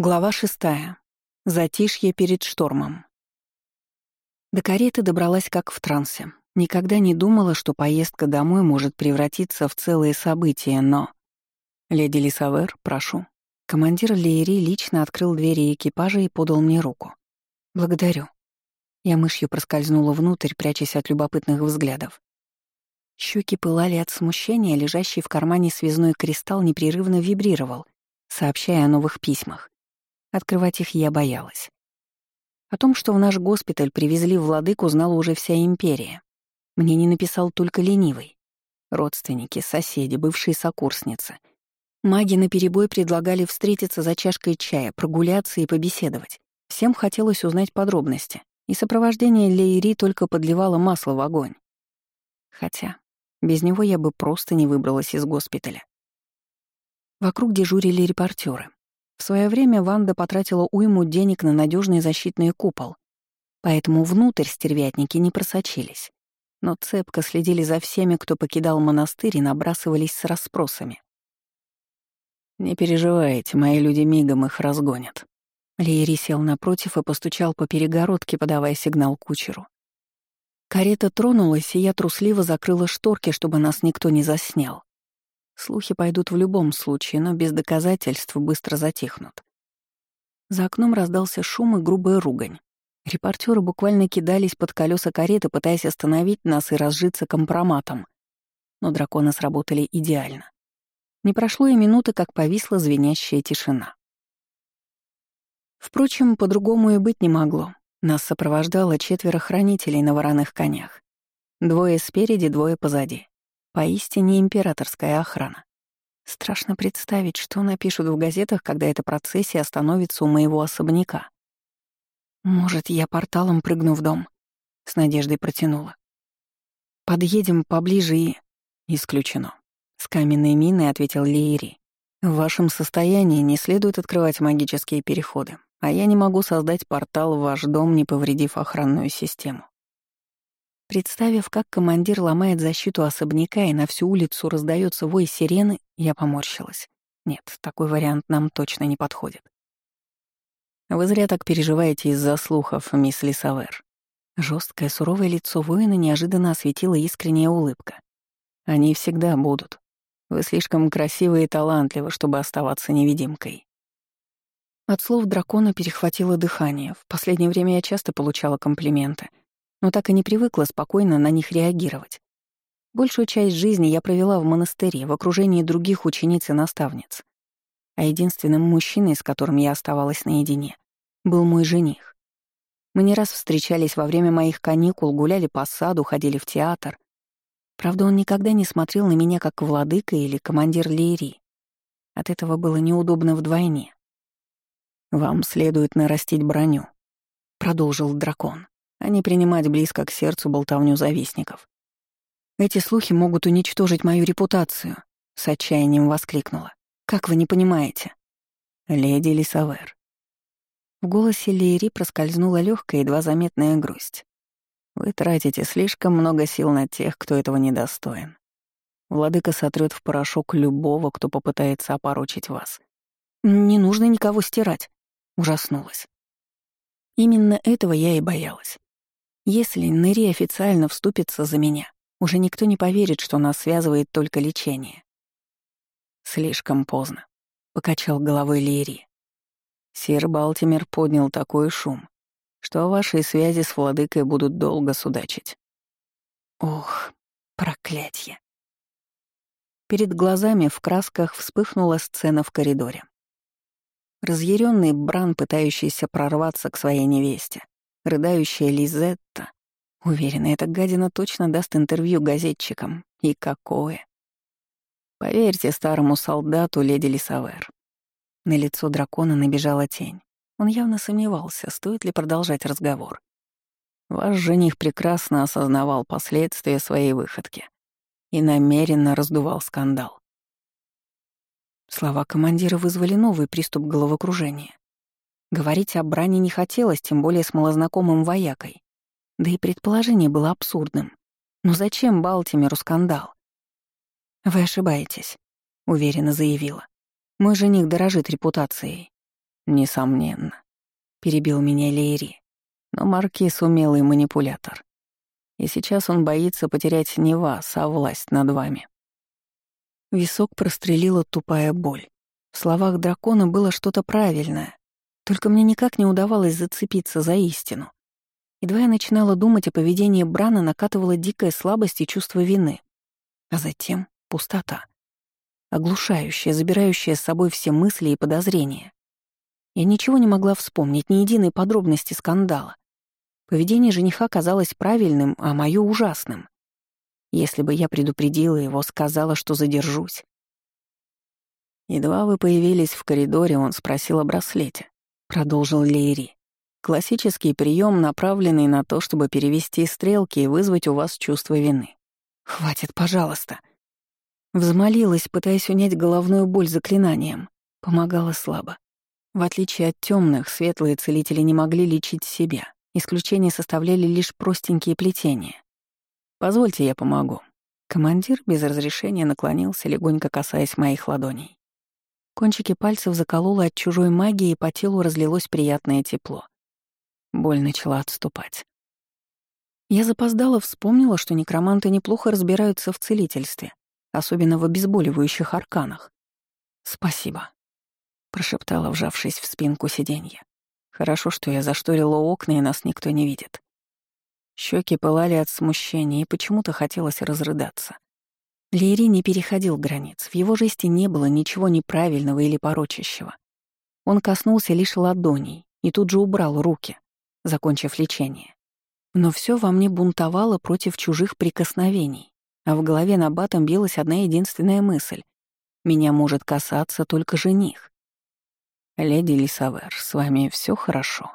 Глава шестая. Затишье перед штормом. До кареты добралась как в трансе. Никогда не думала, что поездка домой может превратиться в целые события, но... «Леди Лисавер, прошу». Командир Лейри лично открыл двери экипажа и подал мне руку. «Благодарю». Я мышью проскользнула внутрь, прячась от любопытных взглядов. Щеки пылали от смущения, лежащий в кармане связной кристалл непрерывно вибрировал, сообщая о новых письмах. Открывать их я боялась. О том, что в наш госпиталь привезли владыку, знала уже вся империя. Мне не написал только ленивый. Родственники, соседи, бывшие сокурсницы. Маги наперебой предлагали встретиться за чашкой чая, прогуляться и побеседовать. Всем хотелось узнать подробности, и сопровождение Лейри только подливало масло в огонь. Хотя без него я бы просто не выбралась из госпиталя. Вокруг дежурили репортеры. В свое время Ванда потратила уйму денег на надежный защитный купол, поэтому внутрь стервятники не просочились. Но цепко следили за всеми, кто покидал монастырь и набрасывались с расспросами. «Не переживайте, мои люди мигом их разгонят». Лиери сел напротив и постучал по перегородке, подавая сигнал кучеру. Карета тронулась, и я трусливо закрыла шторки, чтобы нас никто не заснял. Слухи пойдут в любом случае, но без доказательств быстро затихнут. За окном раздался шум и грубая ругань. Репортеры буквально кидались под колеса кареты, пытаясь остановить нас и разжиться компроматом. Но драконы сработали идеально. Не прошло и минуты, как повисла звенящая тишина. Впрочем, по-другому и быть не могло. Нас сопровождало четверо хранителей на вороных конях. Двое спереди, двое позади. Поистине императорская охрана. Страшно представить, что напишут в газетах, когда эта процессия остановится у моего особняка. «Может, я порталом прыгну в дом?» — с надеждой протянула. «Подъедем поближе и...» «Исключено», — с каменной миной ответил Лиери. «В вашем состоянии не следует открывать магические переходы, а я не могу создать портал в ваш дом, не повредив охранную систему. Представив, как командир ломает защиту особняка и на всю улицу раздается вой сирены, я поморщилась. Нет, такой вариант нам точно не подходит. Вы зря так переживаете из-за слухов, мисс Лисавер. Жесткое, суровое лицо воина неожиданно осветила искренняя улыбка. Они всегда будут. Вы слишком красивы и талантливы, чтобы оставаться невидимкой. От слов дракона перехватило дыхание. В последнее время я часто получала комплименты — но так и не привыкла спокойно на них реагировать. Большую часть жизни я провела в монастыре, в окружении других учениц и наставниц. А единственным мужчиной, с которым я оставалась наедине, был мой жених. Мы не раз встречались во время моих каникул, гуляли по саду, ходили в театр. Правда, он никогда не смотрел на меня как владыка или командир Лиери. От этого было неудобно вдвойне. «Вам следует нарастить броню», — продолжил дракон а не принимать близко к сердцу болтовню завистников. «Эти слухи могут уничтожить мою репутацию», — с отчаянием воскликнула. «Как вы не понимаете?» «Леди Лисавер». В голосе Лиери проскользнула легкая, едва заметная грусть. «Вы тратите слишком много сил на тех, кто этого недостоин. Владыка сотрет в порошок любого, кто попытается опорочить вас. Не нужно никого стирать», — ужаснулась. Именно этого я и боялась. Если Нэри официально вступится за меня, уже никто не поверит, что нас связывает только лечение. Слишком поздно, — покачал головой Лири. Сир Балтимер поднял такой шум, что о вашей связи с владыкой будут долго судачить. Ох, проклятье. Перед глазами в красках вспыхнула сцена в коридоре. Разъяренный Бран, пытающийся прорваться к своей невесте, рыдающая Лизетта. Уверена, эта гадина точно даст интервью газетчикам. И какое. Поверьте старому солдату, леди Лисавер. На лицо дракона набежала тень. Он явно сомневался, стоит ли продолжать разговор. Ваш жених прекрасно осознавал последствия своей выходки и намеренно раздувал скандал. Слова командира вызвали новый приступ головокружения. Говорить о брани не хотелось, тем более с малознакомым воякой. Да и предположение было абсурдным. Но зачем Балтимеру скандал? «Вы ошибаетесь», — уверенно заявила. «Мой жених дорожит репутацией. «Несомненно», — перебил меня Лейри. «Но Маркиз — умелый манипулятор. И сейчас он боится потерять не вас, а власть над вами». Висок прострелила тупая боль. В словах дракона было что-то правильное, только мне никак не удавалось зацепиться за истину. Едва я начинала думать о поведении Брана, накатывала дикая слабость и чувство вины. А затем пустота. Оглушающая, забирающая с собой все мысли и подозрения. Я ничего не могла вспомнить, ни единой подробности скандала. Поведение жениха казалось правильным, а мое ужасным. Если бы я предупредила его, сказала, что задержусь. Едва вы появились в коридоре, он спросил о браслете. Продолжил Лейри. Классический прием, направленный на то, чтобы перевести стрелки и вызвать у вас чувство вины. «Хватит, пожалуйста». Взмолилась, пытаясь унять головную боль заклинанием. Помогала слабо. В отличие от темных, светлые целители не могли лечить себя. Исключение составляли лишь простенькие плетения. «Позвольте, я помогу». Командир без разрешения наклонился, легонько касаясь моих ладоней. Кончики пальцев закололо от чужой магии, и по телу разлилось приятное тепло. Боль начала отступать. Я запоздала, вспомнила, что некроманты неплохо разбираются в целительстве, особенно в обезболивающих арканах. «Спасибо», — прошептала, вжавшись в спинку сиденья. «Хорошо, что я зашторила окна, и нас никто не видит». Щеки пылали от смущения, и почему-то хотелось разрыдаться. Лири не переходил границ, в его жесте не было ничего неправильного или порочащего. Он коснулся лишь ладоней и тут же убрал руки, закончив лечение. Но все во мне бунтовало против чужих прикосновений, а в голове на батом билась одна единственная мысль. Меня может касаться только жених. «Леди Лисавер, с вами все хорошо?»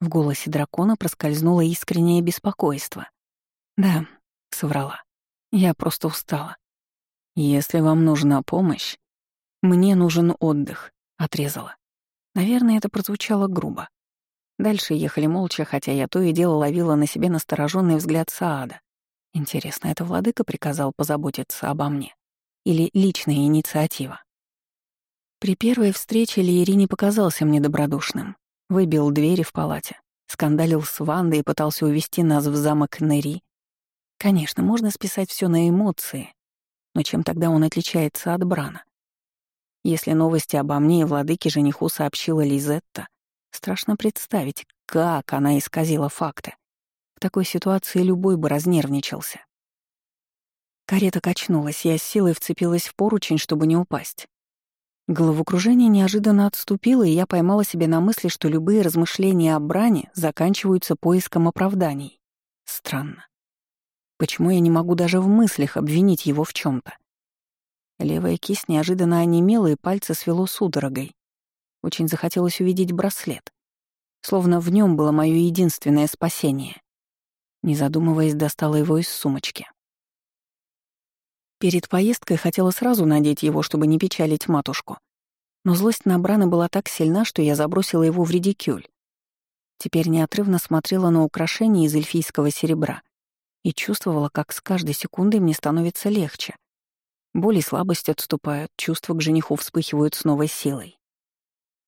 В голосе дракона проскользнуло искреннее беспокойство. «Да», — соврала. «Я просто устала. Если вам нужна помощь, мне нужен отдых», — отрезала. Наверное, это прозвучало грубо. Дальше ехали молча, хотя я то и дело ловила на себе настороженный взгляд Саада. Интересно, это владыка приказал позаботиться обо мне? Или личная инициатива? При первой встрече Лиери не показался мне добродушным. Выбил двери в палате, скандалил с Вандой и пытался увести нас в замок Нери. Конечно, можно списать все на эмоции, но чем тогда он отличается от Брана? Если новости обо мне и владыке жениху сообщила Лизетта, страшно представить, как она исказила факты. В такой ситуации любой бы разнервничался. Карета качнулась, я с силой вцепилась в поручень, чтобы не упасть. Головокружение неожиданно отступило, и я поймала себя на мысли, что любые размышления о бране заканчиваются поиском оправданий. Странно. Почему я не могу даже в мыслях обвинить его в чем то Левая кисть неожиданно онемела, и пальцы свело судорогой. Очень захотелось увидеть браслет. Словно в нем было мое единственное спасение. Не задумываясь, достала его из сумочки. Перед поездкой хотела сразу надеть его, чтобы не печалить матушку. Но злость на Брана была так сильна, что я забросила его в редикюль. Теперь неотрывно смотрела на украшение из эльфийского серебра и чувствовала, как с каждой секундой мне становится легче. Боль и слабость отступают, чувства к жениху вспыхивают с новой силой.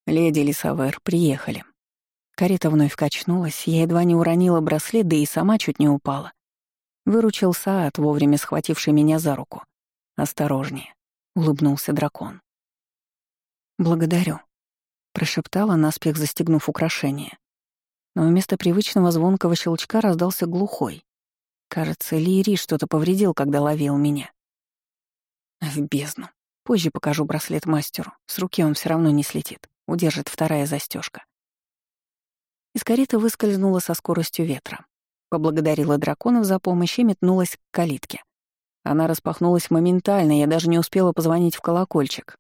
«Леди Лисавер, приехали». Карета вновь качнулась, я едва не уронила браслет, да и сама чуть не упала. Выручил Саат, вовремя схвативший меня за руку. «Осторожнее», — улыбнулся дракон. «Благодарю», — прошептала, наспех застегнув украшение. Но вместо привычного звонкого щелчка раздался глухой. Кажется, Лири что-то повредил, когда ловил меня. В бездну. Позже покажу браслет мастеру. С руки он все равно не слетит. Удержит вторая застежка. Из кареты выскользнула со скоростью ветра поблагодарила драконов за помощь и метнулась к калитке. Она распахнулась моментально, я даже не успела позвонить в колокольчик.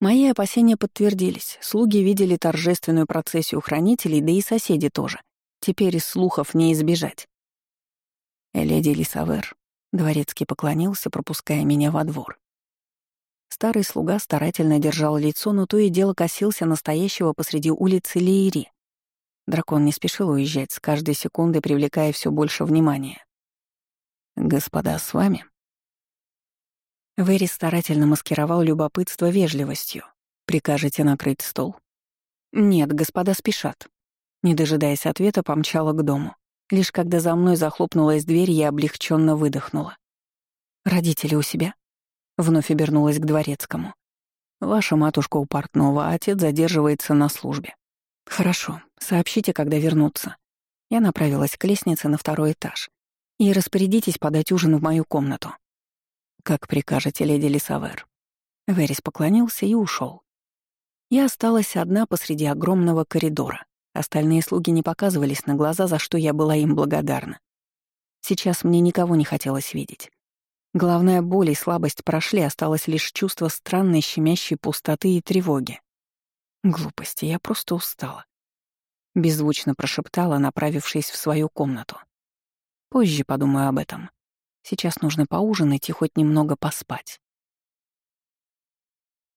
Мои опасения подтвердились. Слуги видели торжественную процессию хранителей, да и соседи тоже. Теперь из слухов не избежать. «Леди Лисавер», — дворецкий поклонился, пропуская меня во двор. Старый слуга старательно держал лицо, но то и дело косился настоящего посреди улицы Лейри. Дракон не спешил уезжать, с каждой секундой привлекая все больше внимания. «Господа, с вами?» Вэри старательно маскировал любопытство вежливостью. Прикажете накрыть стол? Нет, господа спешат. Не дожидаясь ответа, помчала к дому. Лишь когда за мной захлопнулась дверь, я облегченно выдохнула. «Родители у себя?» Вновь обернулась к дворецкому. «Ваша матушка у портного, а отец задерживается на службе». «Хорошо, сообщите, когда вернутся». Я направилась к лестнице на второй этаж. «И распорядитесь подать ужин в мою комнату». «Как прикажете, леди Лисавер». Верис поклонился и ушел. Я осталась одна посреди огромного коридора. Остальные слуги не показывались на глаза, за что я была им благодарна. Сейчас мне никого не хотелось видеть. Главная боль и слабость прошли, осталось лишь чувство странной щемящей пустоты и тревоги. Глупости, я просто устала. Беззвучно прошептала, направившись в свою комнату. Позже подумаю об этом. Сейчас нужно поужинать и хоть немного поспать.